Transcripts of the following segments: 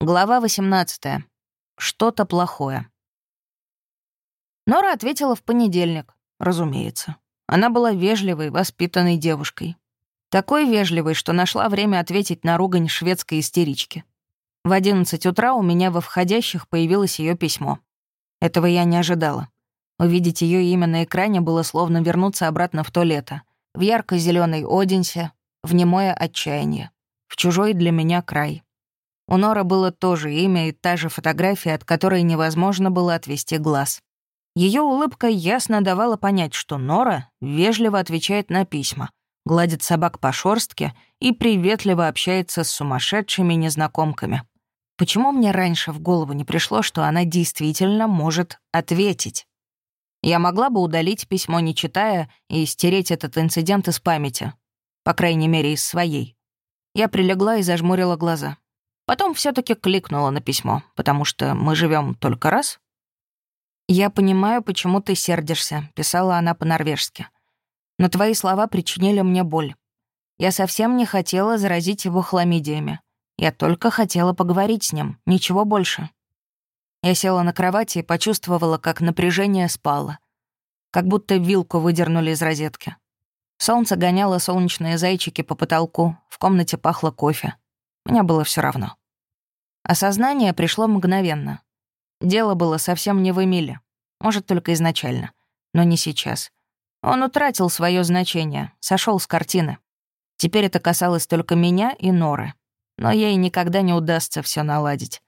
Глава 18. Что-то плохое. Нора ответила в понедельник, разумеется. Она была вежливой, воспитанной девушкой. Такой вежливой, что нашла время ответить на ругань шведской истерички. В 11 утра у меня во входящих появилось ее письмо. Этого я не ожидала. Увидеть ее имя на экране было словно вернуться обратно в то лето. В ярко зеленой Одинсе, в немое отчаяние. В чужой для меня край. У Нора было то же имя и та же фотография, от которой невозможно было отвести глаз. Ее улыбка ясно давала понять, что Нора вежливо отвечает на письма, гладит собак по шорстке и приветливо общается с сумасшедшими незнакомками. Почему мне раньше в голову не пришло, что она действительно может ответить? Я могла бы удалить письмо, не читая, и стереть этот инцидент из памяти. По крайней мере, из своей. Я прилегла и зажмурила глаза. Потом все таки кликнула на письмо, потому что мы живем только раз. «Я понимаю, почему ты сердишься», — писала она по-норвежски. «Но твои слова причинили мне боль. Я совсем не хотела заразить его хламидиями. Я только хотела поговорить с ним, ничего больше». Я села на кровати и почувствовала, как напряжение спало. Как будто вилку выдернули из розетки. Солнце гоняло солнечные зайчики по потолку, в комнате пахло кофе. Мне было все равно. Осознание пришло мгновенно. Дело было совсем не в Эмиле. Может, только изначально. Но не сейчас. Он утратил свое значение, сошел с картины. Теперь это касалось только меня и Норы. Но ей никогда не удастся все наладить.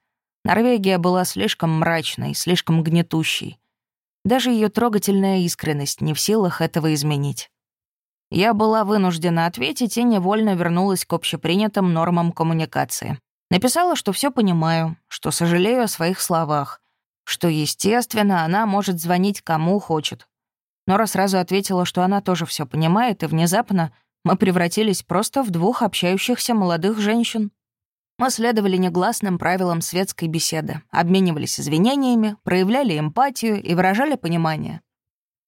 Норвегия была слишком мрачной, слишком гнетущей. Даже ее трогательная искренность не в силах этого изменить. Я была вынуждена ответить и невольно вернулась к общепринятым нормам коммуникации. Написала, что все понимаю, что сожалею о своих словах, что, естественно, она может звонить кому хочет. Нора сразу ответила, что она тоже все понимает, и внезапно мы превратились просто в двух общающихся молодых женщин. Мы следовали негласным правилам светской беседы, обменивались извинениями, проявляли эмпатию и выражали понимание.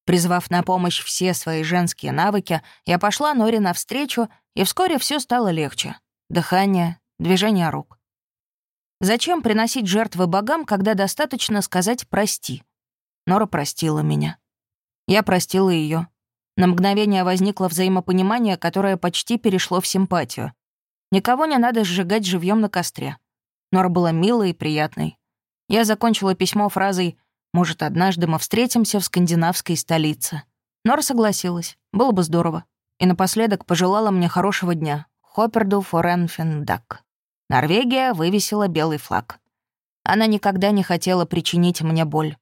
Призвав на помощь все свои женские навыки, я пошла Норе навстречу, и вскоре все стало легче. Дыхание, движение рук. Зачем приносить жертвы богам, когда достаточно сказать «прости»? Нора простила меня. Я простила ее. На мгновение возникло взаимопонимание, которое почти перешло в симпатию. Никого не надо сжигать живьем на костре. Нора была милой и приятной. Я закончила письмо фразой может, однажды мы встретимся в скандинавской столице. Нора согласилась. Было бы здорово. И напоследок пожелала мне хорошего дня. Хопперду форенфендак. Норвегия вывесила белый флаг. Она никогда не хотела причинить мне боль.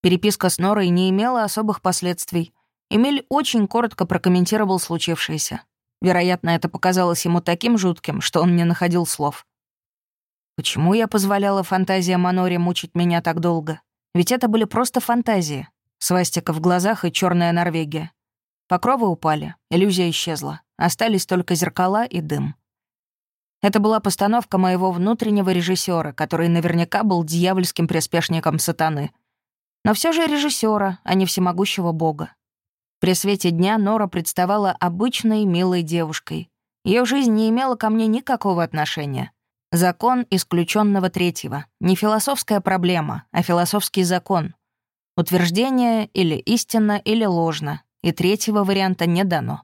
Переписка с Норой не имела особых последствий. Эмиль очень коротко прокомментировал случившееся. Вероятно, это показалось ему таким жутким, что он не находил слов. Почему я позволяла фантазиям Маноре мучить меня так долго? Ведь это были просто фантазии. Свастика в глазах и черная Норвегия. Покровы упали, иллюзия исчезла. Остались только зеркала и дым. Это была постановка моего внутреннего режиссера, который наверняка был дьявольским приспешником сатаны. Но все же режиссера, а не всемогущего бога. При свете дня Нора представала обычной милой девушкой. Ее жизнь не имела ко мне никакого отношения. Закон исключенного третьего. Не философская проблема, а философский закон. Утверждение или истинно, или ложно, и третьего варианта не дано.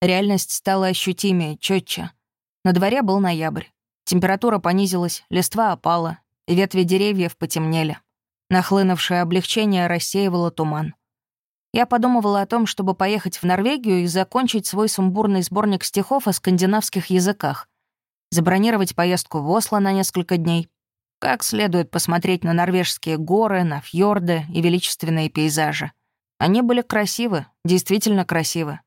Реальность стала ощутимее, четче. На дворе был ноябрь. Температура понизилась, листва опала, ветви деревьев потемнели. Нахлынувшее облегчение рассеивало туман. Я подумывала о том, чтобы поехать в Норвегию и закончить свой сумбурный сборник стихов о скандинавских языках — забронировать поездку в Осло на несколько дней, как следует посмотреть на норвежские горы, на фьорды и величественные пейзажи. Они были красивы, действительно красивы.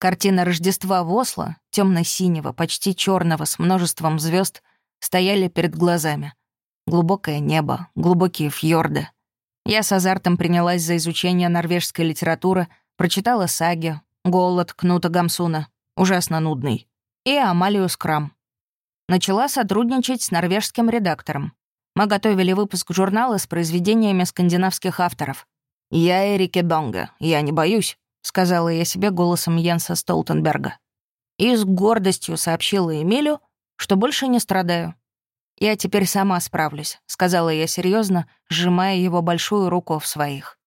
Картина Рождества в Осло, темно синего почти черного с множеством звезд, стояли перед глазами. Глубокое небо, глубокие фьорды. Я с азартом принялась за изучение норвежской литературы, прочитала саги, «Голод» Кнута Гамсуна, ужасно нудный, и «Амалию Скрам», начала сотрудничать с норвежским редактором. Мы готовили выпуск журнала с произведениями скандинавских авторов. «Я Эрике Донга, я не боюсь», — сказала я себе голосом Йенса Столтенберга. И с гордостью сообщила Эмилю, что больше не страдаю. «Я теперь сама справлюсь», — сказала я серьезно, сжимая его большую руку в своих.